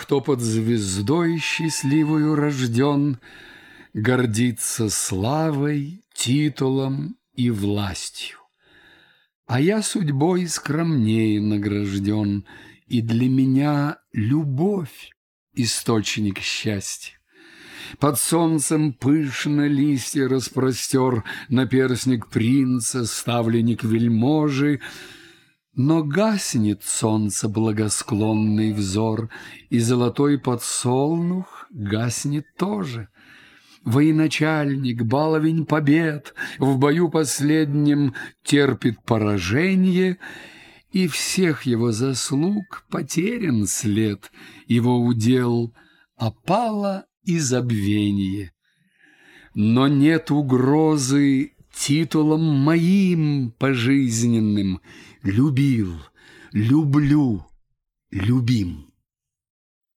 Кто под звездой счастливую рожден, Гордится славой, титулом и властью. А я судьбой скромнее награжден, И для меня любовь — источник счастья. Под солнцем пышно листья распростер Наперсник принца, ставленник вельможи, но гаснет солнце благосклонный взор, И золотой подсолнух гаснет тоже. Военачальник, баловень побед, В бою последнем терпит поражение, И всех его заслуг потерян след, Его удел опало и забвение. Но нет угрозы титулом моим пожизненным, Любил, люблю, любим.